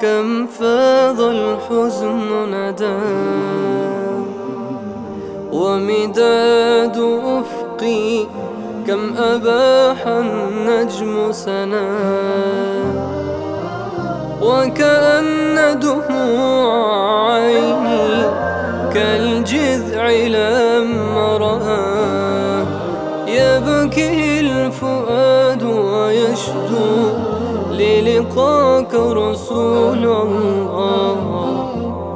كم فاض الحزن ندى. ومداد أفقي كم أباح النجم سنا. وكأن دموع عيني كالجذع لما رآه يبكي الفؤاد ويشدو للقاك رسول الله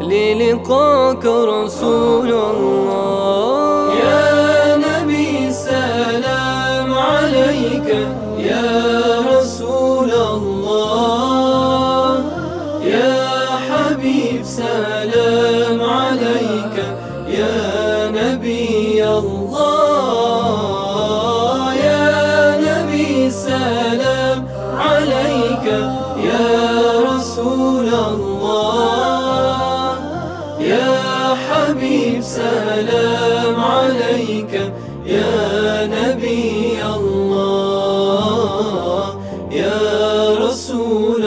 للقاك رسول الله. يا نبي سلام عليك يا رسول الله. يا حبيب سلام عليك يا نبي الله. يا رسول الله يا حبيب سلام عليك يا نبي الله يا رسول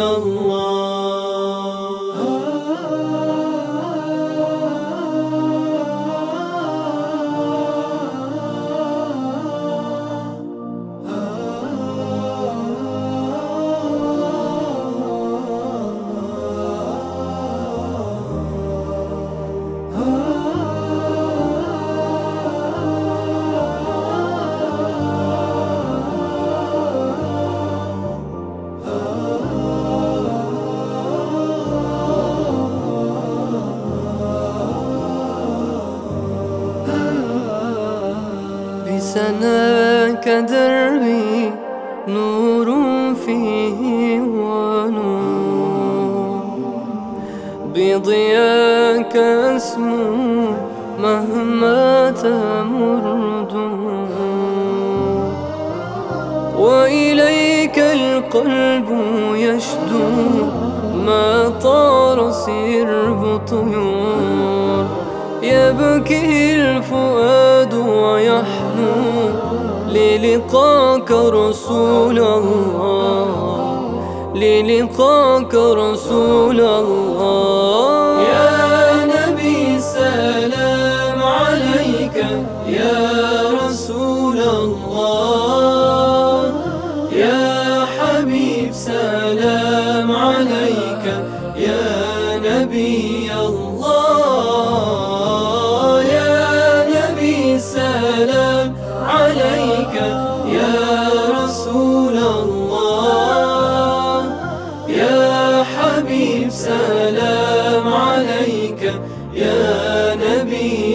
بسناك دربي نور فيه ونور. بضياك أسمو مهما تمر وإليك القلب يشدو ما طار سرب طيور. يبكي الفؤاد ويحنو للقاك رسول الله للقاك رسول الله. يا نبي سلام عليك يا رسول الله. يا حبيب سلام عليك يا نبي الله. يا نبي.